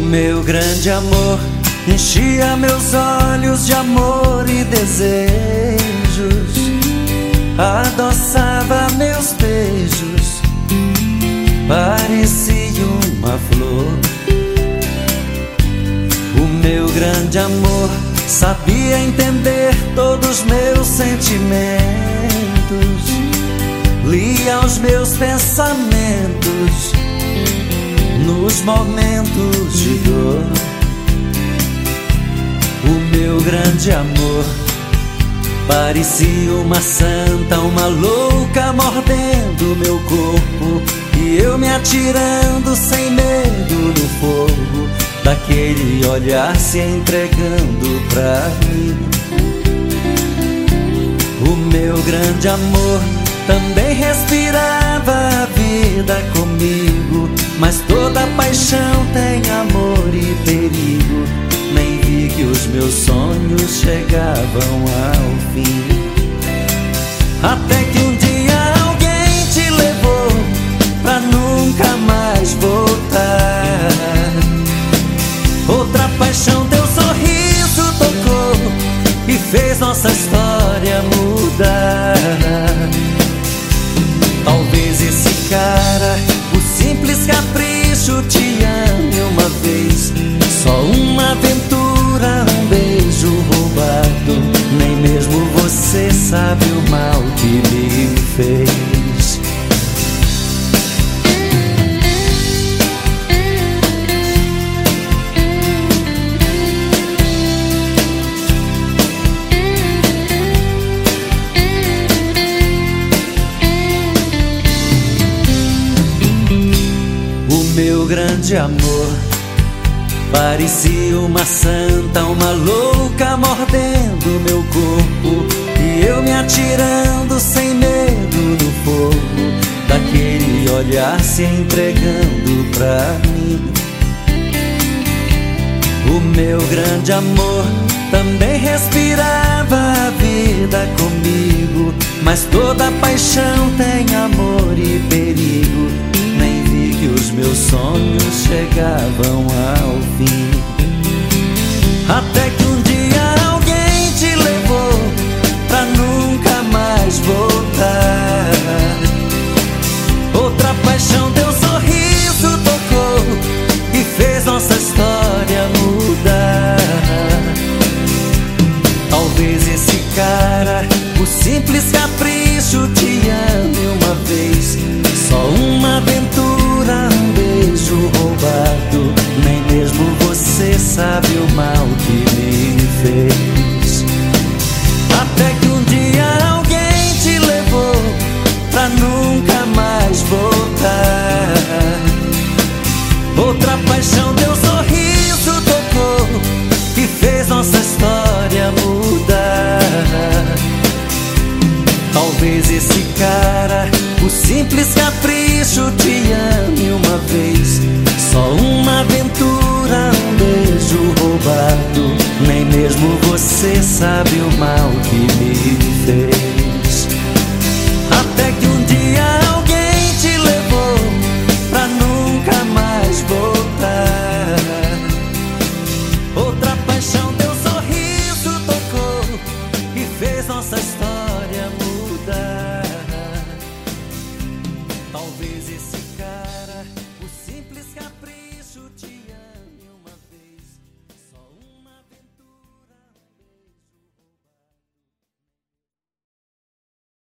meu grande amor enchia meus olhos de amor e desejos, adoçava meus beijos, parecia uma flor. O meu grande amor sabia entender todos meus sentimentos, lia os meus pensamentos nos momentos de dor. O meu grande amor parecia uma santa, uma louca mordendo meu corpo e eu me atirando sem medo no fogo daquele olhar se entregando pra mim. O meu grande amor também respirava vida comigo mas toda paixão tem amor e perigo. Nem vi que os meus sonhos chegavam ao fim. Até que um dia alguém te levou pra nunca mais voltar. Outra paixão, teu sorriso tocou e fez nossa história mudar. Talvez cara simples capricho te ame uma vez. Só uma aventura, um beijo roubado. Nem mesmo você sabe o mal grande amor. Parecia uma santa, uma louca mordendo meu corpo. E eu me atirando sem medo no fogo. Daquele olhar se entregando pra mim. O meu grande amor também respirava a vida comigo. Mas toda paixão tem amor e perigo chegavam ao fim. Até que um dia alguém te levou pra nunca mais voltar. Outra paixão, teu sorriso tocou e fez nossa história mudar. Talvez esse cara, o simples capricho, fez nossa história mudar. Talvez esse cara, o simples capricho, te ame uma vez. Só uma aventura, um beijo roubado. Nem mesmo você sabe o mal que me fez. Até que um nossa história mudar.